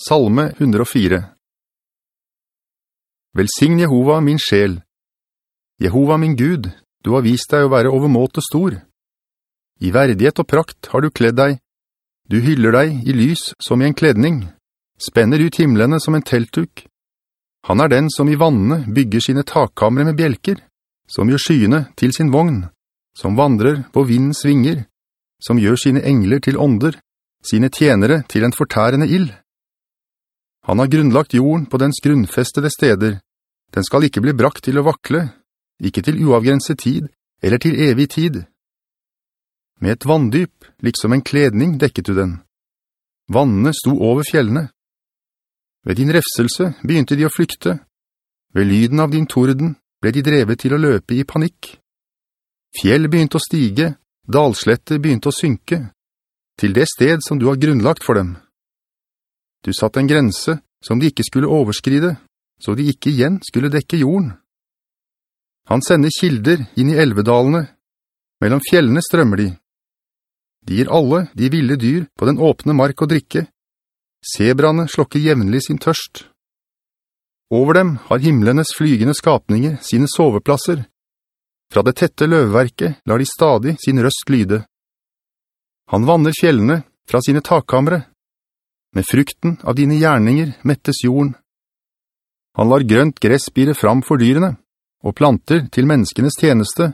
Salme 104 Velsign Jehova min sjel. Jehova min Gud, du har vist deg å være overmåte stor. I verdighet og prakt har du kledd deg. Du hyller deg i lys som i en kledning, spenner ut himmelene som en telttuk. Han er den som i vannene bygger sine takkamre med bjelker, som gjør skyene til sin vogn, som vandrer på vindens vinger, som gjør sine engler til ånder, sine tjenere til en fortærende ild. Han har grunnlagt jorden på dens grunnfestede steder. Den skal ikke bli brakt til å vakle, ikke til uavgrenset tid, eller til evig tid. Med et vanndyp, liksom en kledning, dekket du den. Vannene sto over fjellene. Ved din refselse begynte de å flykte. Ved lyden av din torden ble de drevet til å løpe i panikk. Fjell begynte å stige, dalsletter begynte å synke, til det sted som du har grunnlagt for dem. Du satt en grense som de ikke skulle overskride, så de ikke igjen skulle dekke jorden. Han sender kilder inn i elvedalene. Mellom fjellene strømmer de. De gir alle de ville dyr på den åpne mark å drikke. Sebrane slokker jevnlig sin tørst. Over dem har himmelenes flygende skapninger sine soveplasser. Fra det tette løvverket lar de stadig sin røst lyde. Han vanner fjellene fra sine takkamre. Med frukten av dine gjerninger mettes jorden. Han lar grønt gress bire fram for dyrene, og planter til menneskenes tjeneste,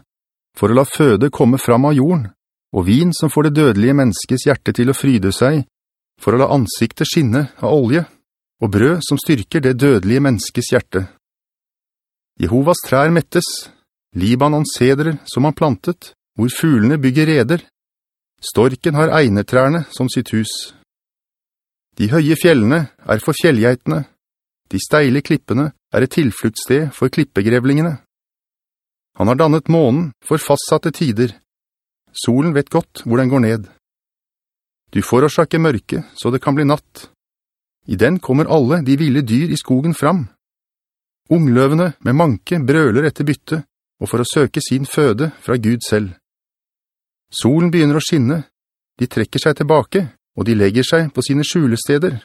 for å la føde komme fram av jorden, og vin som får det dødelige menneskes hjerte til å fryde seg, for å la ansiktet skinne av olje, og brød som styrker det dødelige menneskes hjerte. Jehovas trær mettes, Libanons sedrer som han plantet, hvor fuglene bygger reder. Storken har egnetrærne som sitt hus. De høye fjellene er for fjellgeitene. De steile klippene er et tilfluktsted for klippegrevlingene. Han har dannet månen for fastsatte tider. Solen vet godt hvor den går ned. Du forårsaker mørke, så det kan bli natt. I den kommer alle de ville dyr i skogen fram. Ungløvene med manke brøler etter bytte, og for å søke sin føde fra Gud selv. Solen begynner å skinne, de trekker seg tilbake, og de legger seg på sine skjulesteder.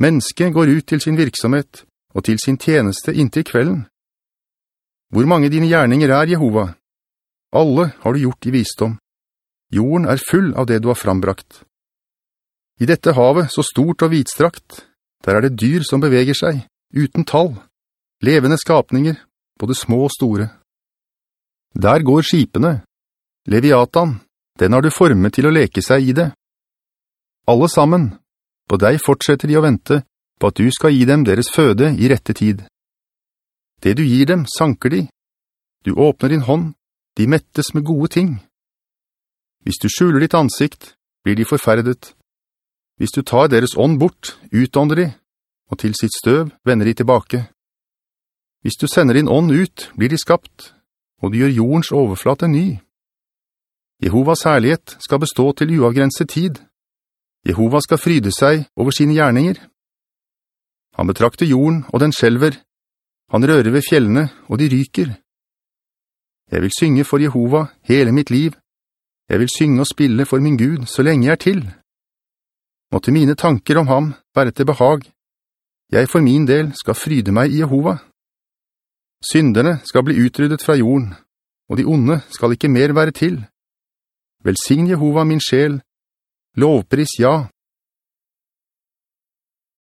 Mennesket går ut til sin virksomhet og til sin tjeneste inntil kvelden. Hvor mange dine gjerninger er, Jehova? Alle har du gjort i visdom. Jorden er full av det du har frambrakt. I dette havet, så stort og hvitstrakt, der er det dyr som beveger seg, uten tall, levende skapninger, både små og store. Der går skipene. Leviatan, den har du formet til å leke seg i det. Alle sammen, på deg fortsetter de å vente på at du skal gi dem deres føde i rette tid. Det du gir dem, sanker de. Du åpner din hånd, de mettes med gode ting. Hvis du skjuler ditt ansikt, blir de forferdet. Hvis du tar deres ånd bort, utånder de, og til sitt støv vender de tilbake. Hvis du sender din ånd ut, blir de skapt, og du gjør jordens overflate ny. Jehovas herlighet skal bestå til uavgrenset tid, Jehova skal fryde seg over sine gjerninger. Han betrakter jorden, og den skjelver. Han rører ved fjellene, og de ryker. Jeg vil synge for Jehova hele mitt liv. Jeg vil synge og spille for min Gud så lenge jeg er til. Måtte mine tanker om ham være til behag. Jeg for min del skal fryde meg i Jehova. Synderne skal bli utryddet fra jorden, og de onde skal ikke mer være til. Velsign Jehova min sjel, Lovpris ja,